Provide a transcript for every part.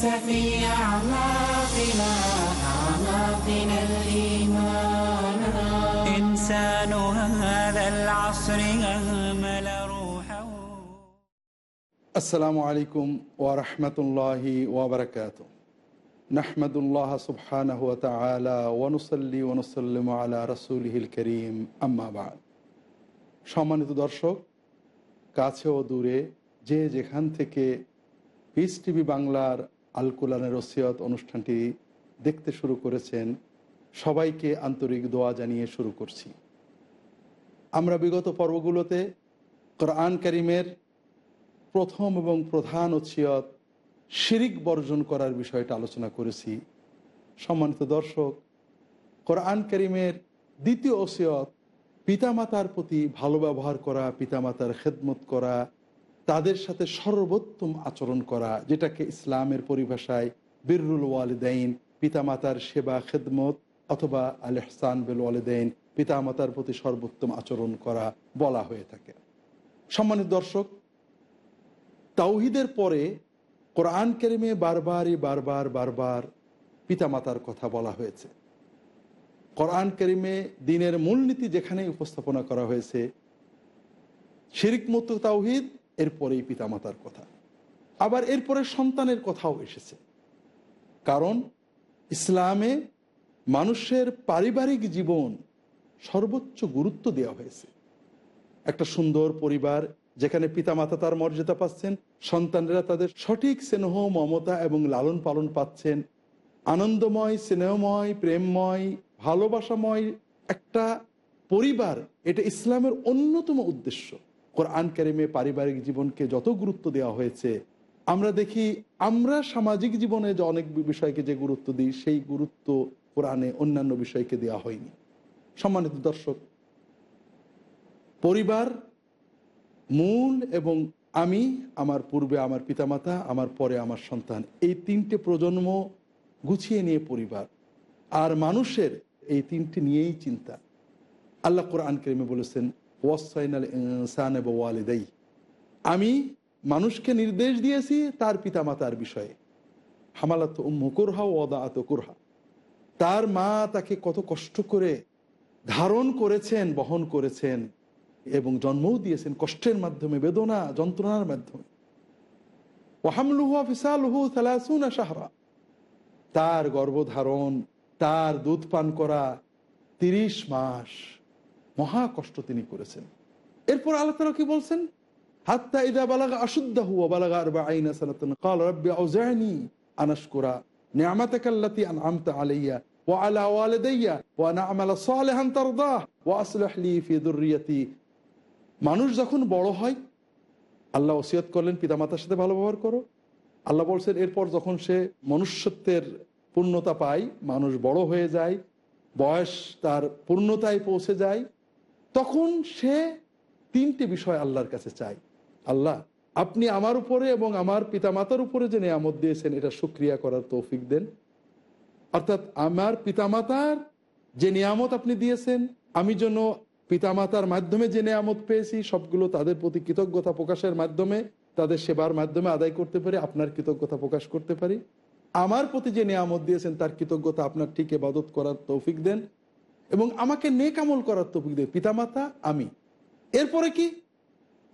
لنحس في أعماقنا أعماقنا الإيمان إنسان هذا العصر أهمل روحه আসসালামু আলাইকুম ওরহমতুল্লাহি ওবরকাত নাহমদুল্লাহ সুবহানাহ ওয়া তাআলা ওয়া নুসাল্লি ওয়া নুসাল্লিমু আলা রাসূলিহিল করিম আম্মা বাদ সম্মানিত দর্শক কাছে ও দূরে যে যেখান থেকে পিস টিভি বাংলার আল কুলানের ওসিয়ত অনুষ্ঠানটি দেখতে শুরু করেছেন। সবাইকে আন্তরিক দোয়া জানিয়ে শুরু করছি। আমরা বিগত পর্বগুলোতে কোরআন করিমের প্রথম এবং প্রধান ওসিয়ত শিরিক বর্জন করার বিষয়টা আলোচনা করেছি। সম্মানিত দর্শক, কোরআন করিমের দ্বিতীয় ওসিয়ত পিতামাতার প্রতি ভালো ব্যবহার করা, পিতামাতার খেদমত করা তাদের সাথে সর্বোত্তম আচরণ করা, যেটাকে ইসলামের পরিভাষায় বিররুল ওয়ালিদাইন, পিতামাতার সেবা, খেদমত, অথবা আল হসান বেল ওয়ালিদাইন, পিতামাতার প্রতি সর্বোত্তম আচরণ করা বলা হয়ে থাকে। সম্মানিত দর্শক, তাওহিদের পরে কোরআন কেরিমে বারবারই বারবার বারবার পিতামাতার কথা বলা হয়েছে। কোরআন কেরিমে দিনের মূলনীতি যেখানে উপস্থাপনা করা হয়েছে, শিরিক তাওহিদ এরপরেই পিতামাতার কথা। আবার এরপরে সন্তানের কথাও এসেছে। কারণ ইসলামে মানুষের পারিবারিক জীবন সর্বোচ্চ গুরুত্ব দেওয়া হয়েছে। একটা সুন্দর পরিবার যেখানে পিতামাতা তার মর্যাদা পাচ্ছেন, সন্তানেরা তাদের সঠিক স্নেহ, মমতা এবং লালন পালন পাচ্ছেন। আনন্দময়, স্নেহময়, প্রেমময়, ভালোবাসাময় একটা পরিবার, এটা ইসলামের অন্যতম উদ্দেশ্য। কোরআন কারিমে পারিবারিক জীবনকে যত গুরুত্ব দেওয়া হয়েছে, আমরা দেখি আমরা সামাজিক জীবনে যে অনেক বিষয়কে যে গুরুত্ব দিই, সেই গুরুত্ব কোরআনে অন্যান্য বিষয়কে দেওয়া হয়নি। সম্মানিত দর্শক, পরিবার, মূল এবং আমি, আমার পূর্বে আমার পিতামাতা, আমার পরে আমার সন্তান, এই তিনটে প্রজন্ম গুছিয়ে নিয়ে পরিবার। আর মানুষের এই তিনটি নিয়েই চিন্তা। আল্লাহ কোরআন কেরিমে বলেছেন ওয়াসাইনাল আমি মানুষকে নির্দেশ দিয়েছি তার পিতামাতার বিষয়ে। হামালাত মুকুরহা ওদা আত কুরহা। তার মা তাকে কত কষ্ট করে ধারণ করেছেন, বহন করেছেন এবং জন্মও দিয়েছেন কষ্টের মাধ্যমে, বেদনা, যন্ত্রণার মাধ্যমে। ওহামলুহু ফিসালুহু সালাসুনা সাহরা তার গর্ভধারণ, তার দুধ পান করা তিরিশ মাস। মহা কষ্ট তিনি করেছেন এরপর আল্লাহ তালা কি বলছেন হাত্তা ইদা বালাগা আশুদ্দাহু ও বালাগা আরবা আইনা সালাতান قال رب أوزعني أن أشكر نعمتك التي أنعمت علي وعلى والدي وأن أعمل صالحا ترضاه وأصلح لي في ذريتي মানুষ যখন বড় হয় আল্লাহ ওসিয়ত করলেন পিতামাতার সাথে ভালো ব্যবহার করো আল্লাহ বলছেন এরপর যখন সে মনুষ্যত্বের পূর্ণতা পায় মানুষ বড় হয়ে যায় বয়স তার পূর্ণতায় পৌঁছে যায় তখন সে তিনটি বিষয় আল্লাহর কাছে চায়। আল্লাহ, আপনি আমার উপরে এবং আমার পিতামাতার উপরে যে নিয়ামত দিয়েছেন, এটা সুক্রিয়া করার তৌফিক দেন। অর্থাৎ আমার পিতামাতার যে নিয়ামত আপনি দিয়েছেন, আমি যেন পিতামাতার মাধ্যমে যে নিয়ামত পেয়েছি, সবগুলো তাদের প্রতি কৃতজ্ঞতা প্রকাশের মাধ্যমে, তাদের সেবার মাধ্যমে আদায় করতে পারি, আপনার কৃতজ্ঞতা প্রকাশ করতে পারি। আমার প্রতি যে নিয়ামত দিয়েছেন, তার কৃতজ্ঞতা আপনার ঠিক এবাদত করার তৌফিক দেন। এবং আমাকে নেক আমল করার তৌফিক দেন পিতামাতা, আমি। এরপরে কি?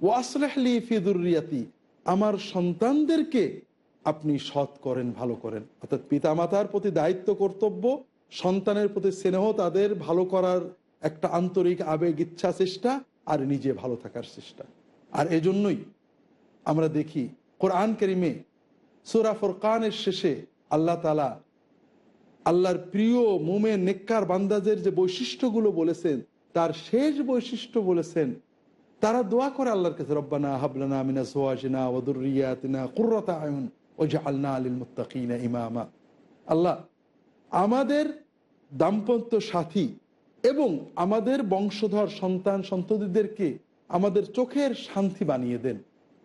ওয়াসলাহলি ফিদুরিয়াতি আমার সন্তানদেরকে আপনি সৎ করেন, ভালো করেন। অর্থাৎ পিতামাতার প্রতি দায়িত্ব, কর্তব্য, সন্তানের প্রতি স্নেহ, তাদের ভালো করার একটা আন্তরিক আবেগ, ইচ্ছা, চেষ্টা, আর নিজে ভালো থাকার চেষ্টা। আর এজন্যই আমরা দেখি, কোরআন করিমে সুরা ফরকানের শেষে আল্লাহ তালা আল্লাহর প্রিয় মোমে নেককার বান্দাজের যে বৈশিষ্ট্যগুলো বলেছেন, তার শেষ বৈশিষ্ট্য বলেছেন, তারা দোয়া করে আল্লাহর কাছে, রব্বানা হাবলানা মিনা সোয়াজিনা ওদুরিয়াতিনা কুর্রতা আয়ন ও যে আল্লাহ আলিল মুত্তাকিনা ইমামা। আল্লাহ, আমাদের দাম্পত্য সাথী এবং আমাদের বংশধর সন্তান সন্ততিদেরকে আমাদের চোখের শান্তি বানিয়ে দেন।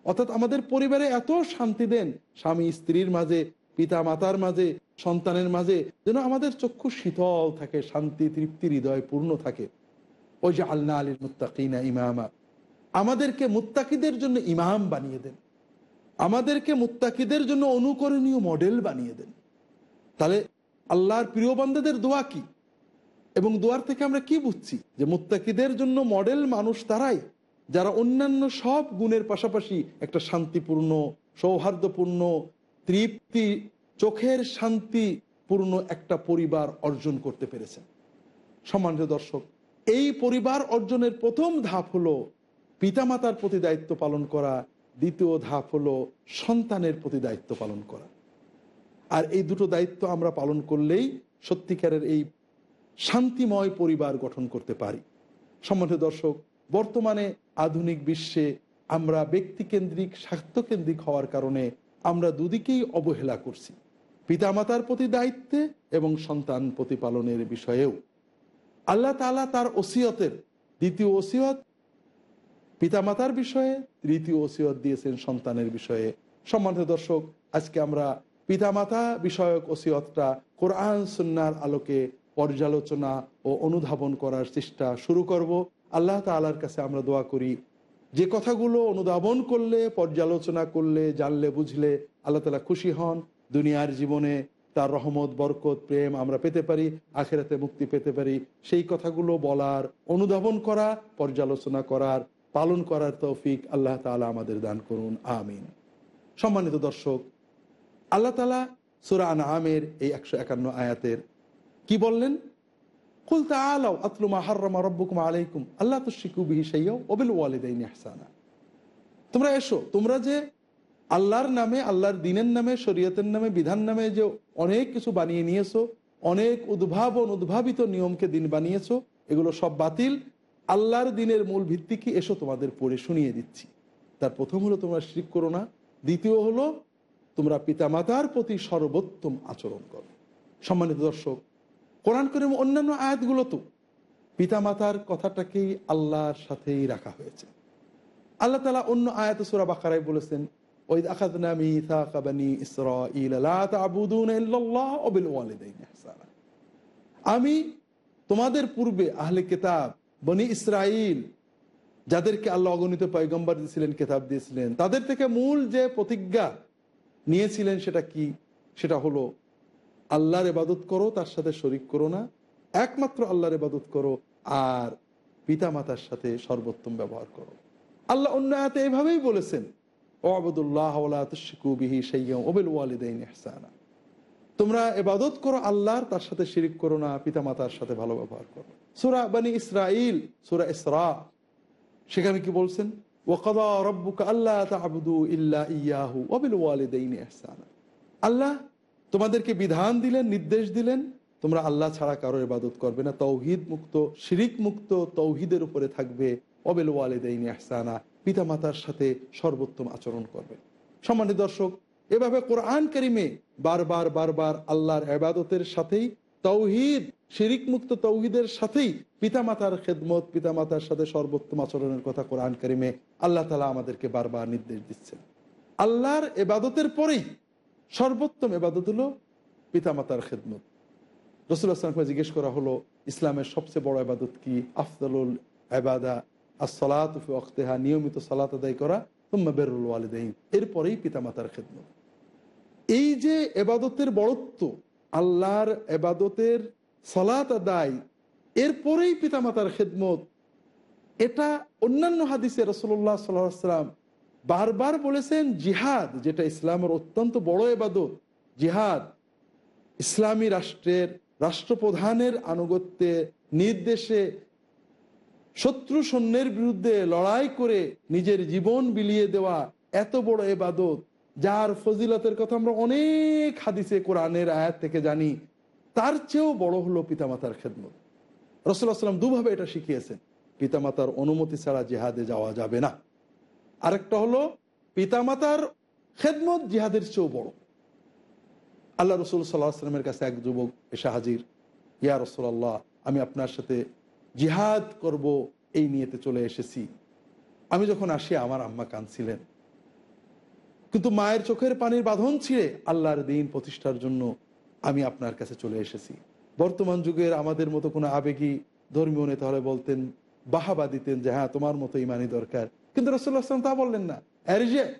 অর্থাৎ আমাদের পরিবারে এত শান্তি দেন, স্বামী স্ত্রীর মাঝে পিতা মাতার মাঝে, সন্তানের মাঝে যেন আমাদের চক্ষু শীতল থাকে, শান্তি, তৃপ্তি, হৃদয় পূর্ণ থাকে। ওই যে আল্লাহ আলীর মুত্তাকিনা ইমামা। আমাদেরকে মুত্তাকিদের জন্য ইমাম বানিয়ে দেন। আমাদেরকে মুত্তাকিদের জন্য অনুকরণীয় মডেল বানিয়ে দেন। তাহলে আল্লাহর প্রিয় বান্দাদের দোয়া কি? এবং দোয়ার থেকে আমরা কি বুঝছি? যে মুত্তাকিদের জন্য মডেল মানুষ তারাই, যারা অন্যান্য সব গুণের পাশাপাশি একটা শান্তিপূর্ণ, সৌহার্দ্যপূর্ণ তৃপ্তি, চোখের শান্তিপূর্ণ একটা পরিবার অর্জন করতে পেরেছেন। সম্মানিত দর্শক, এই পরিবার অর্জনের প্রথম ধাপ হলো পিতামাতার প্রতি দায়িত্ব পালন করা, দ্বিতীয় ধাপ হলো সন্তানের প্রতি দায়িত্ব পালন করা। আর এই দুটো দায়িত্ব আমরা পালন করলেই সত্যিকারের এই শান্তিময় পরিবার গঠন করতে পারি। সম্মানিত দর্শক, বর্তমানে আধুনিক বিশ্বে আমরা ব্যক্তিকেন্দ্রিক স্বার্থকেন্দ্রিক হওয়ার কারণে আমরা দুদিকেই অবহেলা করছি, পিতামাতার প্রতি দায়িত্বে এবং সন্তান প্রতিপালনের বিষয়েও। আল্লাহ তালা তার ওসিয়তের দ্বিতীয় ওসিয়ত পিতামাতার বিষয়ে, তৃতীয় ওসিয়ত দিয়েছেন সন্তানের বিষয়ে। সম্মানিত দর্শক, আজকে আমরা পিতামাতা বিষয়ক ওসিয়তটা কোরআন সুন্নার আলোকে পর্যালোচনা ও অনুধাবন করার চেষ্টা শুরু করব। আল্লাহ তালার কাছে আমরা দোয়া করি যে কথাগুলো অনুধাবন করলে, পর্যালোচনা করলে, জানলে, বুঝলে আল্লাহ তালা খুশি হন। দুনিয়ার জীবনে তার রহমত, বরকত, প্রেম আমরা পেতে পারি, আখেরাতে মুক্তি পেতে পারি। সেই কথাগুলো বলার, অনুধাবন করা, পর্যালোচনা করার, পালন করার তৌফিক আল্লাহ তালা আমাদের দান করুন। আমিন। সম্মানিত দর্শক, আল্লাহ তালা সুরা আমের এই একশো একান্ন আয়াতের কি বললেন? কুল তাআলাও আতলু মা হাররামা রাব্বুকুম আলাইকুম আল্লাহ তুশরিকু বিহি শাইয়্যা ওয়া বিল ওয়ালিদাইনি ইহসানা তোমরা এসো, তোমরা যে আল্লাহর নামে, আল্লাহর দিনের নামে, শরীয়তের নামে, বিধান নামে যে অনেক কিছু বানিয়ে নিয়েছো, অনেক উদ্ভাবন, উদ্ভাবিত নিয়মকে দিন বানিয়েছো, এগুলো সব বাতিল। আল্লাহর দিনের মূল ভিত্তি কি? এসো তোমাদের পড়ে শুনিয়ে দিচ্ছি। তার প্রথম হলো তোমরা শিরিক করো না। দ্বিতীয় হলো তোমরা পিতামাতার প্রতি সর্বোত্তম আচরণ করো। সম্মানিত দর্শক কোরআন করিম অন্যান্য আয়াতগুলো তো পিতামাতার কথাটাকেই আল্লাহর সাথেই রাখা হয়েছে। আল্লাহ তালা অন্য আয়াত সুরা বাকারায় বলেছেন বানি ওয়ালিদাইনি আমি তোমাদের পূর্বে আহলে কেতাব, বনি ইসরাইল যাদেরকে আল্লাহ অগণিত পয়গম্বর দিয়েছিলেন, কেতাব দিয়েছিলেন, তাদের থেকে মূল যে প্রতিজ্ঞা নিয়েছিলেন সেটা কি? সেটা হলো আল্লাহর এবাদত করো, তার সাথে শরিক করো না। একমাত্র আল্লাহর এবাদত করো আর পিতা মাতার সাথে সর্বোত্তম ব্যবহার করো। আল্লাহ অন্য এভাবেই বলেছেন, ওয়াবুদুল্লাহ বিহি সাইয়্যাম ওবিল ওয়ালিদাইন ইহসানা। তোমরা এবাদত করো আল্লাহর, তার সাথে শিরিক করো না পিতা মাতার সাথে ভালো ব্যবহার করো। সুরা বানি ইসরাইল সুরা ইসরা, সেখানে কি বলছেন? ওয়াকাদা রব্বুকা আল্লাহ তা'বুদু ইল্লা ইয়াহু ওবিল আল্লাহ তোমাদেরকে বিধান দিলেন, নির্দেশ দিলেন, তোমরা আল্লাহ ছাড়া কারও ইবাদত করবে না। তৌহিদ মুক্ত, শিরিক মুক্ত, তৌহিদের উপরে থাকবে। অবেল ওয়ালিদাইনি আহসানা পিতা মাতার সাথে সর্বোত্তম আচরণ করবে। সম্মানিত দর্শক, এভাবে কোরআন করিমে বারবার বারবার আল্লাহর এবাদতের সাথেই তৌহিদ, শিরিক মুক্ত তৌহিদের সাথেই পিতামাতার খেদমত, পিতামাতার সাথে সর্বোত্তম আচরণের কথা কোরআন করিমে আল্লাহ তালা আমাদেরকে বারবার নির্দেশ দিচ্ছেন। আল্লাহর এবাদতের পরেই সর্বোত্তম এবাদত হলো পিতামাতার খেদমত। রসুল্লাহ আসলামকে জিজ্ঞেস করা হলো, ইসলামের সবচেয়ে বড় আবাদত কি? আফদলুল আবাদা আর সলাত অক্তেহা নিয়মিত সালাত আদায় করা তুম্মা বেরুল ওয়ালিদাইন। এরপরেই পিতামাতার খেদমত। এই যে এবাদতের বড়ত্ব, আল্লাহর এবাদতের সলাত আদায়, এরপরেই পিতামাতার খেদমত, এটা অন্যান্য হাদিসে রসল্লাহ সাল্লাম বারবার বলেছেন জিহাদ, যেটা ইসলামের অত্যন্ত বড় এবাদত জিহাদ, ইসলামী রাষ্ট্রের রাষ্ট্রপ্রধানের আনুগত্যে নির্দেশে শত্রু সৈন্যের বিরুদ্ধে লড়াই করে নিজের জীবন বিলিয়ে দেওয়া এত বড় এবাদত যার ফজিলতের কথা আমরা অনেক হাদিসে, কোরআনের আয়াত থেকে জানি। তার চেয়েও বড় হলো পিতামাতার খেদমত। রসুল্লাহ সাল্লাম দুভাবে এটা শিখিয়েছেন, পিতামাতার অনুমতি ছাড়া জেহাদে যাওয়া যাবে না। আরেকটা হলো পিতামাতার খেদমত জিহাদের চেয়েও বড়। আল্লাহ রসুল সাল্লাহ আসলামের কাছে এক যুবক এসে হাজির, ইয়া রসুল্লাহ আমি আপনার সাথে জিহাদ করব, এই নিয়েতে চলে এসেছি। আমি যখন আসি, আমার আম্মা কাঁদছিলেন। কিন্তু মায়ের চোখের পানির বাঁধন ছিঁড়ে আল্লাহর দিন প্রতিষ্ঠার জন্য আমি আপনার কাছে চলে এসেছি। বর্তমান যুগের আমাদের মতো কোনো আবেগী ধর্মীয় নেতা হলে বলতেন, বাহাবা দিতেন যে হ্যাঁ তোমার মতো ইমানই দরকার। কিন্তু রসুল্লাহ তা বললেন না। এরিজে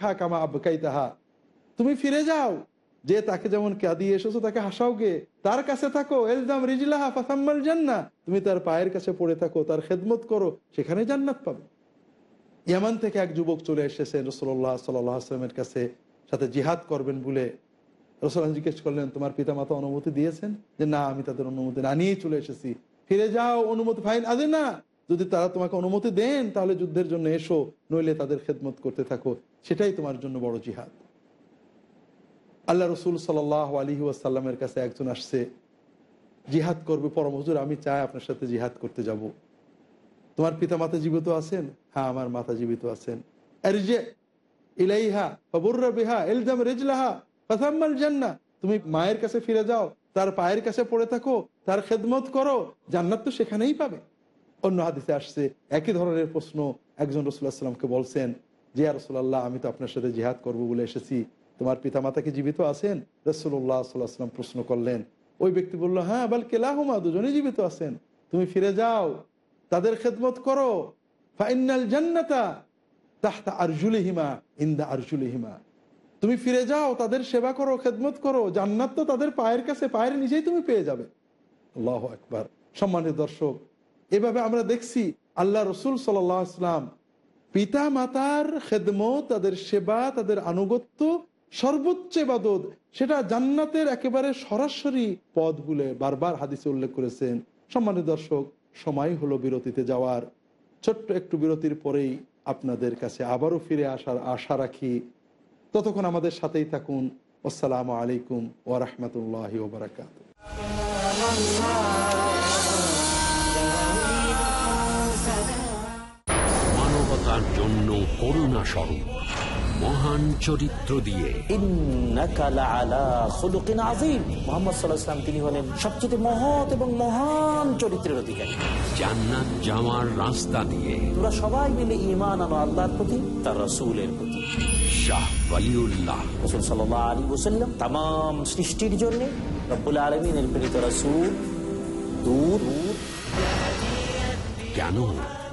হা কামা আবকাই তাহা তুমি ফিরে যাও। যে তাকে যেমন কাঁদিয়ে এসেছ, তাকে হাসাও গে। তার কাছে থাকো। এলজাম রিজলাহা ফাসাম্মাল জান্না তুমি তার পায়ের কাছে পড়ে থাকো, তার খেদমত করো, সেখানে জান্নাত পাবে। ইয়ামান থেকে এক যুবক চলে এসেছেন রসল্লাহ সাল্লাহ আসলামের কাছে, সাথে জিহাদ করবেন বলে। রসুল্লাহ জিজ্ঞেস করলেন, তোমার পিতা মাতা অনুমতি দিয়েছেন? যে, না, আমি তাদের অনুমতি না নিয়েই চলে এসেছি। ফিরে যাও, অনুমতি ফাইন আদে না। যদি তারা তোমাকে অনুমতি দেন, তাহলে যুদ্ধের জন্য এসো, নইলে তাদের খেদমত করতে থাকো। সেটাই তোমার জন্য বড় জিহাদ। আল্লাহ রসুল সাল্লাহ আলী ওয়াসাল্লামের কাছে একজন আসছে, জিহাদ করবে, পরম হুজুর, আমি চাই আপনার সাথে জিহাদ করতে যাব। তোমার পিতা মাতা জীবিত আছেন? হ্যাঁ আমার মাতা জীবিত আছেন। ইলাইহা জান্না তুমি মায়ের কাছে ফিরে যাও, তার পায়ের কাছে পড়ে থাকো, তার খেদমত করো, জান্নাত তো সেখানেই পাবে। অন্য হাদিসে আসছে, একই ধরনের প্রশ্ন একজন রসুল্লাহ সাল্লামকে বলছেন যে রসুল্লাহ আমি তো আপনার সাথে জিহাদ করব বলে এসেছি। তোমার পিতা মাতা কি জীবিত আছেন? রসুল্লাহ সাল্লাহ সাল্লাম প্রশ্ন করলেন। ওই ব্যক্তি বলল হ্যাঁ বল কেলাহুমা, দুজনেই জীবিত আছেন। তুমি ফিরে যাও, তাদের খেদমত করো। ফাইনাল জান্নাতা তাহতা আরজুলিহিমা, ইন্দা আরজুলিহিমা। তুমি ফিরে যাও, তাদের সেবা করো, খেদমত করো। জান্নাত তো তাদের পায়ের কাছে, পায়ের নিজেই তুমি পেয়ে যাবে। আল্লাহ একবার সম্মানিত দর্শক এভাবে আমরা দেখছি আল্লাহ রসুল সাল্লাম পিতা মাতার খেদমত, তাদের সেবা, তাদের আনুগত্য, সর্বোচ্চ ইবাদত, সেটা জান্নাতের একেবারে সরাসরি পদ বলে বারবার হাদিসে উল্লেখ করেছেন। সম্মানিত দর্শক, সময় হলো বিরতিতে যাওয়ার। ছোট্ট একটু বিরতির পরেই আপনাদের কাছে আবারও ফিরে আসার আশা রাখি। ততক্ষণ আমাদের সাথেই থাকুন। আসসালামু আলাইকুম ওরহমতুল্লাহ ওবরাকাত তার জন্য করুণা স্বরূপ। মহান চরিত্র দিয়ে। তিনি হলেন সবচেয়ে মহৎ এবং মহান চরিত্রের অধিকারী। জান্নাত যাওয়ার রাস্তা দিয়ে। তোরা সবাই মিলে ইমান আনো আল্লাহর প্রতি তার রসুলের প্রতি। শাহ বালিউল্লাহ সৃষ্টির রসুল। কেন?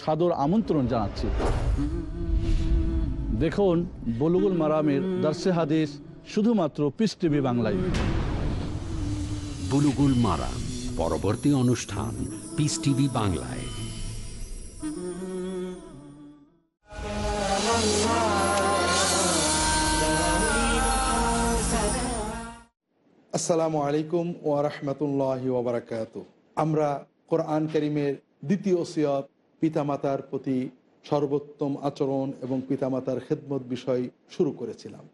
সাদর আমন্ত্রণ জানাচ্ছি। দেখুন বলুগুল মারামের দার্সে হাদিস শুধুমাত্র পিস টিভি বাংলায়। বুলুগুল মারাম পরবর্তী অনুষ্ঠান পিস টিভি বাংলায়। আসসালামু আলাইকুম ও রহমতুল্লাহ ওবরাকাত আমরা কোরআন করিমের দ্বিতীয় সিয়ত পিতামাতার প্রতি সর্বোত্তম আচরণ এবং পিতামাতার খেদমত বিষয় শুরু করেছিলাম।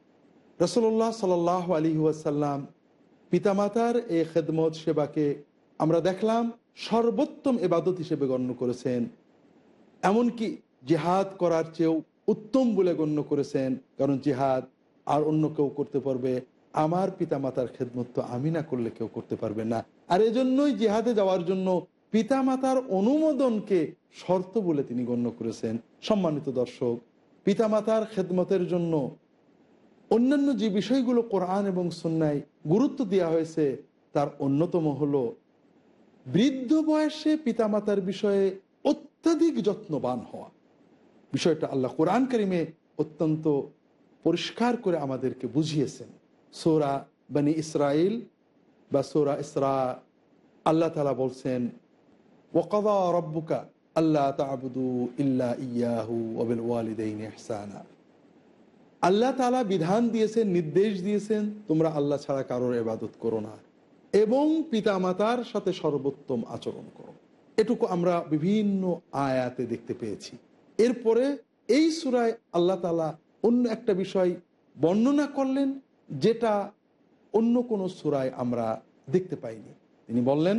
রসল্লাহ সাল আলী ওয়াসাল্লাম পিতামাতার এই খেদমত সেবাকে আমরা দেখলাম সর্বোত্তম এবাদত হিসেবে গণ্য করেছেন। এমনকি জেহাদ করার চেয়েও উত্তম বলে গণ্য করেছেন, কারণ জেহাদ আর অন্য কেউ করতে পারবে, আমার পিতামাতার খেদমত তো আমি না করলে কেউ করতে পারবে না। আর এজন্যই জেহাদে যাওয়ার জন্য পিতামাতার অনুমোদনকে শর্ত বলে তিনি গণ্য করেছেন। সম্মানিত দর্শক, পিতামাতার খেদমতের জন্য অন্যান্য যে বিষয়গুলো কোরআন এবং সন্ন্যায় গুরুত্ব দেওয়া হয়েছে, তার অন্যতম হল বৃদ্ধ বয়সে পিতামাতার বিষয়ে অত্যাধিক যত্নবান হওয়া। বিষয়টা আল্লাহ কোরআন করিমে অত্যন্ত পরিষ্কার করে আমাদেরকে বুঝিয়েছেন। সোরা বানি ইসরাইল বা সোরা ইসরা, আল্লাহ তালা বলছেন আল্লাহ ইয়াহু ওবিল ওয়ালিদাইন আল্লাহ তালা বিধান দিয়েছেন, নির্দেশ দিয়েছেন, তোমরা আল্লাহ ছাড়া কারোর এবাদত করো না এবং পিতামাতার সাথে সর্বোত্তম আচরণ করো। এটুকু আমরা বিভিন্ন আয়াতে দেখতে পেয়েছি। এরপরে এই সুরায় আল্লাহ তালা অন্য একটা বিষয় বর্ণনা করলেন, যেটা অন্য কোনো সুরায় আমরা দেখতে পাইনি। তিনি বললেন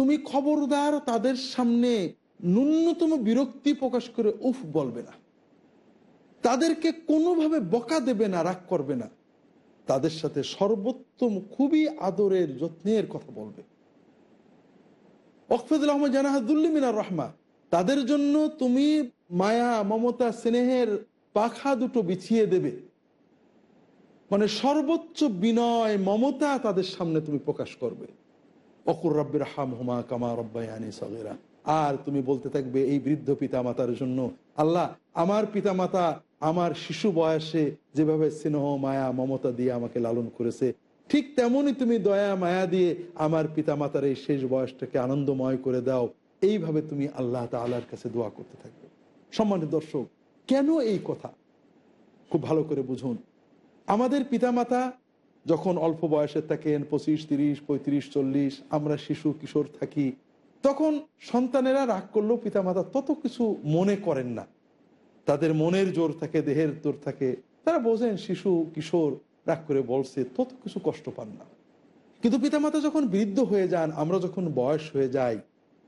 তুমি খবরদার, তাদের সামনে ন্যূনতম বিরক্তি প্রকাশ করে উফ বলবে না। তাদেরকে কোনোভাবে বকা দেবে না, রাগ করবে না। তাদের সাথে সর্বোত্তম খুবই আদরের, যত্নের কথা বলবে। অকফেদুল আহমদ জানাহাদুল্লি মিনার রহমা, তাদের জন্য তুমি মায়া, মমতা, স্নেহের পাখা দুটো বিছিয়ে দেবে। মানে সর্বোচ্চ বিনয়, মমতা তাদের সামনে তুমি প্রকাশ করবে। অকুর রব্বির হাম হুমা কামা রব্বায়ানি সগেরা। আর তুমি বলতে থাকবে, এই বৃদ্ধ পিতা মাতার জন্য, আল্লাহ, আমার পিতা মাতা আমার শিশু বয়সে যেভাবে স্নেহ, মায়া, মমতা দিয়ে আমাকে লালন করেছে, ঠিক তেমনই তুমি দয়া, মায়া দিয়ে আমার পিতা মাতার এই শেষ বয়সটাকে আনন্দময় করে দাও। এইভাবে তুমি আল্লাহ তালার কাছে দোয়া করতে থাকবে। সম্মানিত দর্শক, কেন এই কথা? খুব ভালো করে বুঝুন। আমাদের পিতামাতা যখন অল্প বয়সে থাকেন, পঁচিশ, তিরিশ, পঁয়ত্রিশ, চল্লিশ, আমরা শিশু, কিশোর থাকি, তখন সন্তানেরা রাগ করলেও পিতামাতা তত কিছু মনে করেন না। তাদের মনের জোর থাকে, দেহের জোর থাকে। তারা বোঝেন শিশু, কিশোর, রাগ করে বলছে, তত কিছু কষ্ট পান না। কিন্তু পিতামাতা যখন বৃদ্ধ হয়ে যান, আমরা যখন বয়স হয়ে যাই,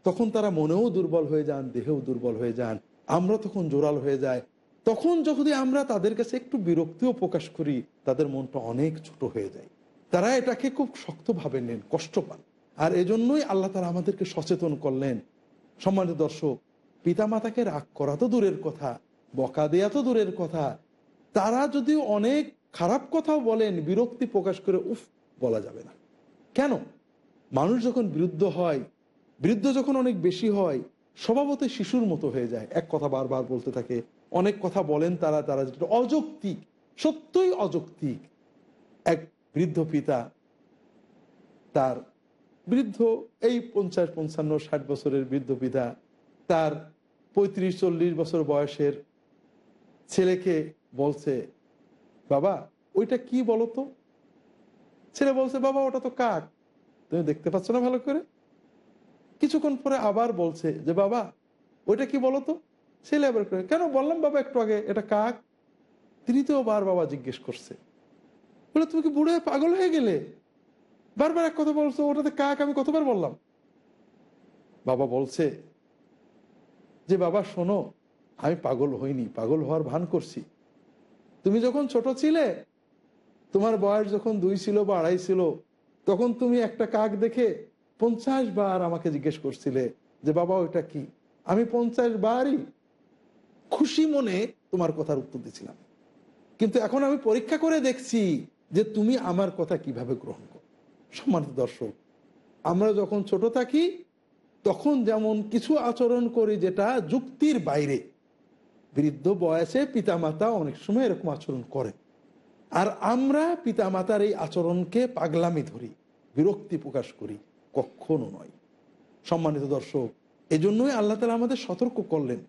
তখন তারা মনেও দুর্বল হয়ে যান, দেহেও দুর্বল হয়ে যান। আমরা তখন জোরাল হয়ে যায় তখন যদি আমরা তাদের কাছে একটু বিরক্তিও প্রকাশ করি, তাদের মনটা অনেক ছোট হয়ে যায়। তারা এটাকে খুব শক্তভাবে নেন, কষ্ট পান। আর এজন্যই আল্লাহ তারা আমাদেরকে সচেতন করলেন। সম্মানিত দর্শক, পিতামাতাকে রাগ করা তো দূরের কথা, বকা দেয়া তো দূরের কথা। তারা যদি অনেক খারাপ কথাও বলেন, বিরক্তি প্রকাশ করে উফ, বলা যাবে না। কেন? মানুষ যখন বিরুদ্ধ হয় বিরুদ্ধ যখন অনেক বেশি হয়, স্বভাবতই শিশুর মতো হয়ে যায়। এক কথা বারবার বলতে থাকে অনেক কথা বলেন তারা তারা যেটা অযৌক্তিক, সত্যই অযৌক্তিক। এক বৃদ্ধ পিতা, তার বৃদ্ধ, এই পঞ্চাশ, পঞ্চান্ন, ষাট বছরের বৃদ্ধ পিতা, তার পঁয়ত্রিশ, চল্লিশ বছর বয়সের ছেলেকে বলছে, বাবা, ওইটা কি বলতো? ছেলে বলছে, বাবা, ওটা তো কাক। তুমি দেখতে পাচ্ছ না ভালো করে? কিছুক্ষণ পরে আবার বলছে যে, বাবা, ওইটা কি বলতো? ছেলে আবার করে। কেন বললাম, বাবা, একটু আগে এটা কাক? তৃতীয়বার বাবা জিজ্ঞেস করছে। বলে, তুমি কি বুড়ো পাগল হয়ে গেলে? বারবার এক কথা বলছো, ওটাতে কাক, আমি কতবার বললাম? বাবা বলছে, যে বাবা, শোনো, আমি পাগল হইনি, পাগল হওয়ার ভান করছি। তুমি যখন ছোট ছিলে, তোমার বয়স যখন দুই ছিল বা আড়াই ছিল, তখন তুমি একটা কাক দেখে পঞ্চাশ বার আমাকে জিজ্ঞেস করছিলে যে, বাবা, ওইটা কি? আমি পঞ্চাশ বারই খুশি মনে তোমার কথার উত্তর দিছিলাম কিন্তু এখন আমি পরীক্ষা করে দেখছি যে তুমি আমার কথা কীভাবে গ্রহণ করো। সম্মানিত দর্শক, আমরা যখন ছোট থাকি, তখন যেমন কিছু আচরণ করি যেটা যুক্তির বাইরে, বৃদ্ধ বয়সে পিতামাতা অনেক সময় এরকম আচরণ করে আর আমরা পিতামাতার এই আচরণকে পাগলামি ধরি, বিরক্তি প্রকাশ করি, কখনো নয়। সম্মানিত দর্শক, এজন্যই আল্লাহ তালা আমাদের সতর্ক করলেন।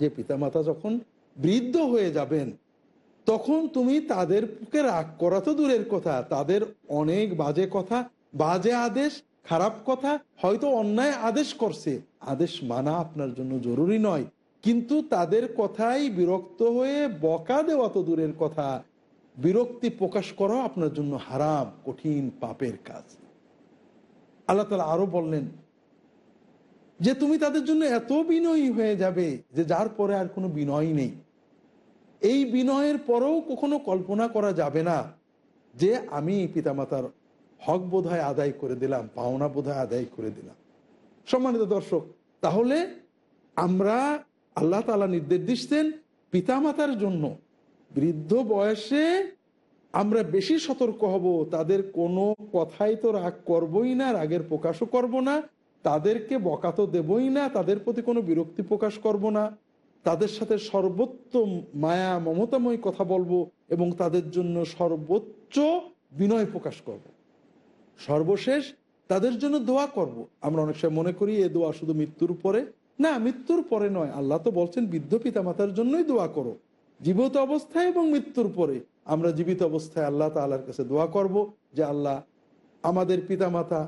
যে পিতামাতা যখন বৃদ্ধ হয়ে যাবেন, তখন তুমি তাদেরকে রাগ করা তো দূরের কথা, তাদের অনেক বাজে কথা, বাজে আদেশ, খারাপ কথা, হয়তো অন্যায় আদেশ করছে। আদেশ মানা আপনার জন্য জরুরি নয়, কিন্তু তাদের কথাই বিরক্ত হয়ে বকা দেওয়া তো দূরের কথা। বিরক্তি প্রকাশ করা আপনার জন্য হারাম, কঠিন, পাপের কাজ। আল্লাহ তালা আরও বললেন যে তুমি তাদের জন্য এত বিনয়ী হয়ে যাবে যে যার পরে আর কোনো বিনয় নেই। এই বিনয়ের পরেও কখনো কল্পনা করা যাবে না যে আমি পিতামাতার হক বোধহয় আদায় করে দিলাম, পাওনা বোধহয় আদায় করে দিলাম। সম্মানিত দর্শক, তাহলে আমরা আল্লাহ তালা নির্দেশ দিচ্ছেন পিতামাতার জন্য। বৃদ্ধ বয়সে আমরা বেশি সতর্ক হব, তাদের কোনো কথাই তো রাগ করবই না, রাগের প্রকাশও করব না তাদেরকে বকা তো দেবই না, তাদের প্রতি কোনো বিরক্তি প্রকাশ করব না তাদের সাথে সর্বোত্তম মায়া, মমতাময় কথা বলব এবং তাদের জন্য সর্বোচ্চ বিনয় প্রকাশ করব। সর্বশেষ তাদের জন্য দোয়া করব। আমরা অনেক সময় মনে করি, এ দোয়া শুধু মৃত্যুর পরে না, মৃত্যুর পরে নয়, আল্লাহ তো বলছেন, বৃদ্ধ পিতা মাতার জন্যই দোয়া করো জীবিত অবস্থায় এবং মৃত্যুর পরে আমরা জীবিত অবস্থায় আল্লাহ তাল্লাহর কাছে দোয়া করব যে, আল্লাহ আমাদের পিতামাতা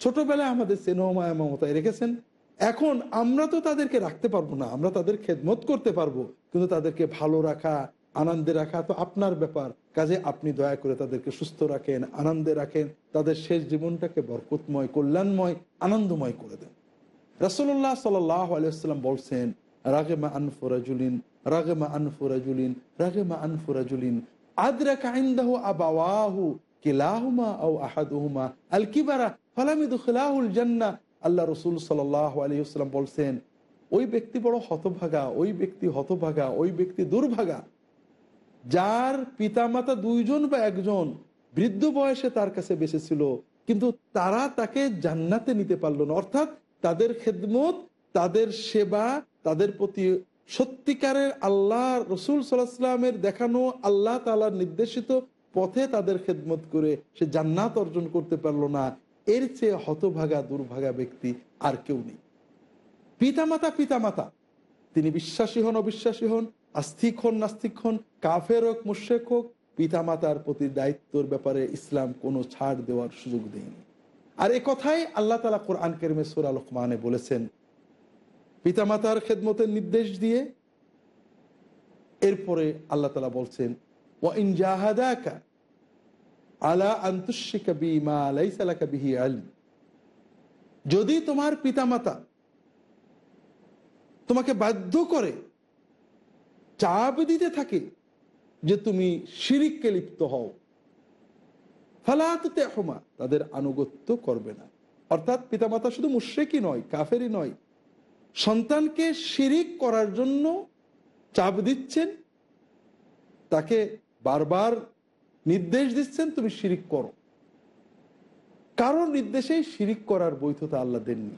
ছোটবেলায় আমাদের স্নেহ মায়া মমতায় রেখেছেন। এখন আমরা তো তাদেরকে রাখতে পারব না, আমরা তাদের খেদমত করতে পারব, কিন্তু তাদেরকে ভালো রাখা, আনন্দে রাখা তো আপনার ব্যাপার। কাজে আপনি দয়া করে তাদেরকে সুস্থ রাখেন, আনন্দে রাখেন, তাদের শেষ জীবনটাকে বরকতময়, কল্যাণময়, আনন্দময় করে দেন। রসল্লাহ সাল্লাম বলছেন, রাগেমা আনফুরাজুলিন রাগেমা আনফুরাজুলিন রাগেমা আনফুরাজুলিন আদরাকা ইনদাহু আবাওয়াহু আল্লাহ রসুল সাল্লাহ বলছেন, ওই ব্যক্তি বড় হতভাগা, ওই ব্যক্তি হতভাগা, ওই ব্যক্তি দুর্ভাগা। যার পিতামাতা দুইজন বা একজন বৃদ্ধ বয়সে তার কাছে বেঁচে ছিল কিন্তু তারা তাকে জান্নাতে নিতে পারল না। অর্থাৎ তাদের খেদমত, তাদের সেবা, তাদের প্রতি সত্যিকারের আল্লাহ রসুল সাল্লাহামের দেখানো আল্লাহ তালার নির্দেশিত পথে তাদের খেদমত করে সে জান্নাত অর্জন করতে পারল না। এর চেয়ে হতভাগা, দুর্ভাগা ব্যক্তি আর কেউ নেই। পিতামাতা পিতামাতা, তিনি বিশ্বাসী হন, অবিশ্বাসী হন, আস্তিক হন, নাস্তিক হন, কাফের হোক মুশেক হোক, পিতামাতার প্রতি দায়িত্বর ব্যাপারে ইসলাম কোনো ছাড় দেওয়ার সুযোগ দেয়নি। আর এ কথাই আল্লাহ তালা কোরআন কেরমে সুরা লোকমানে বলেছেন, পিতামাতার খেদমতের নির্দেশ দিয়ে। এরপরে আল্লাহ তালা বলছেন যদি তোমার পিতামাতা তোমাকে বাধ্য করে চাপ দিতে থাকে যে তুমি শিরিককে লিপ্ত হও ফালাতে হমা তাদের আনুগত্য করবে না। অর্থাৎ পিতামাতা শুধু মুশ্রেকই নয়, কাফেরই নয়, সন্তানকে শিরিক করার জন্য চাপ দিচ্ছেন, তাকে বারবার নির্দেশ দিচ্ছেন, তুমি শিরিক করো। কারোর নির্দেশেই শিরিক করার বৈধতা আল্লাহ দেননি।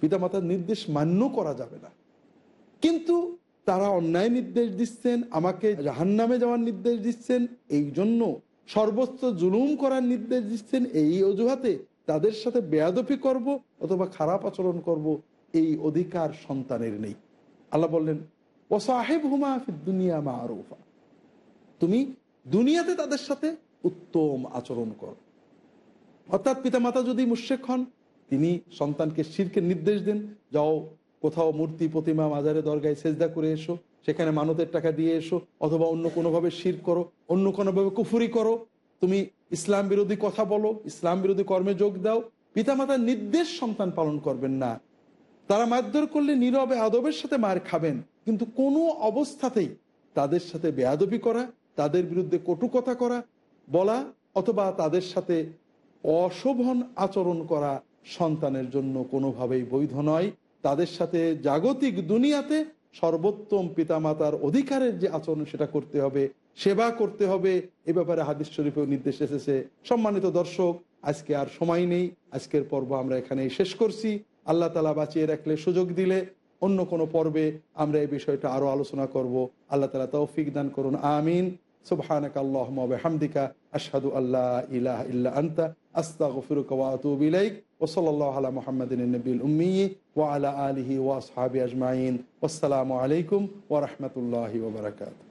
পিতামাতার নির্দেশ মান্য করা যাবে না। কিন্তু তারা অন্যায় নির্দেশ দিচ্ছেন, আমাকে জাহান নামে যাওয়ার নির্দেশ দিচ্ছেন, এই জন্য সর্বোচ্চ জুলুম করার নির্দেশ দিচ্ছেন, এই অজুহাতে তাদের সাথে বেয়াদপি করব অথবা খারাপ আচরণ করব, এই অধিকার সন্তানের নেই। আল্লাহ বললেন ও সাহেব হুমা দুনিয়া মা আরফা তুমি দুনিয়াতে তাদের সাথে উত্তম আচরণ কর। অর্থাৎ পিতামাতা যদি মুশেক হন, তিনি সন্তানকে শিরকে নির্দেশ দেন, যাও কোথাও মূর্তি, প্রতিমা, মাজারে, দরগায় সেজদা করে এসো, সেখানে মানতের টাকা দিয়ে এসো, অথবা অন্য কোনোভাবে শির করো, অন্য কোনোভাবে কুফুরি করো। তুমি ইসলাম বিরোধী কথা বলো, ইসলাম বিরোধী কর্মে যোগ দাও, পিতামাতার নির্দেশ সন্তান পালন করবেন না। তারা মারধর করলে নীরবে আদবের সাথে মার খাবেন, কিন্তু কোনো অবস্থাতেই তাদের সাথে বেয়াদবি করা তাদের বিরুদ্ধে কটু কথা করা, বলা অথবা তাদের সাথে অশোভন আচরণ করা সন্তানের জন্য কোনোভাবেই বৈধ নয়। তাদের সাথে জাগতিক দুনিয়াতে সর্বোত্তম পিতামাতার অধিকারের যে আচরণ সেটা করতে হবে, সেবা করতে হবে, এ ব্যাপারে হাদিস শরীফেও নির্দেশ এসেছে। সম্মানিত দর্শক, আজকে আর সময় নেই। আজকের পর্ব আমরা এখানেই শেষ করছি। আল্লাহ তালা বাঁচিয়ে রাখলে সুযোগ দিলে অন্য কোনো পর্বে আমরা এই বিষয়টা আরও আলোচনা করব। আল্লাহ তালা তৌফিক দান করুন। আমিন। সুবহানাক আল্লাহুম্মা ওয়া বিহামদিকা আশহাদু আল্লা ইলাহা ইল্লা আনতা আস্তাগফিরুকা ওয়া আতুবু ইলাইক ওয়া সাল্লাল্লাহু আলা মুহাম্মাদিন নবিয়্যিল উম্মি ওয়া আলা আলিহি ওয়া আসহাবি আজমাইন ওয়াসসালামু আলাইকুম ওয়া রাহমাতুল্লাহি ওয়া বারাকাতুহু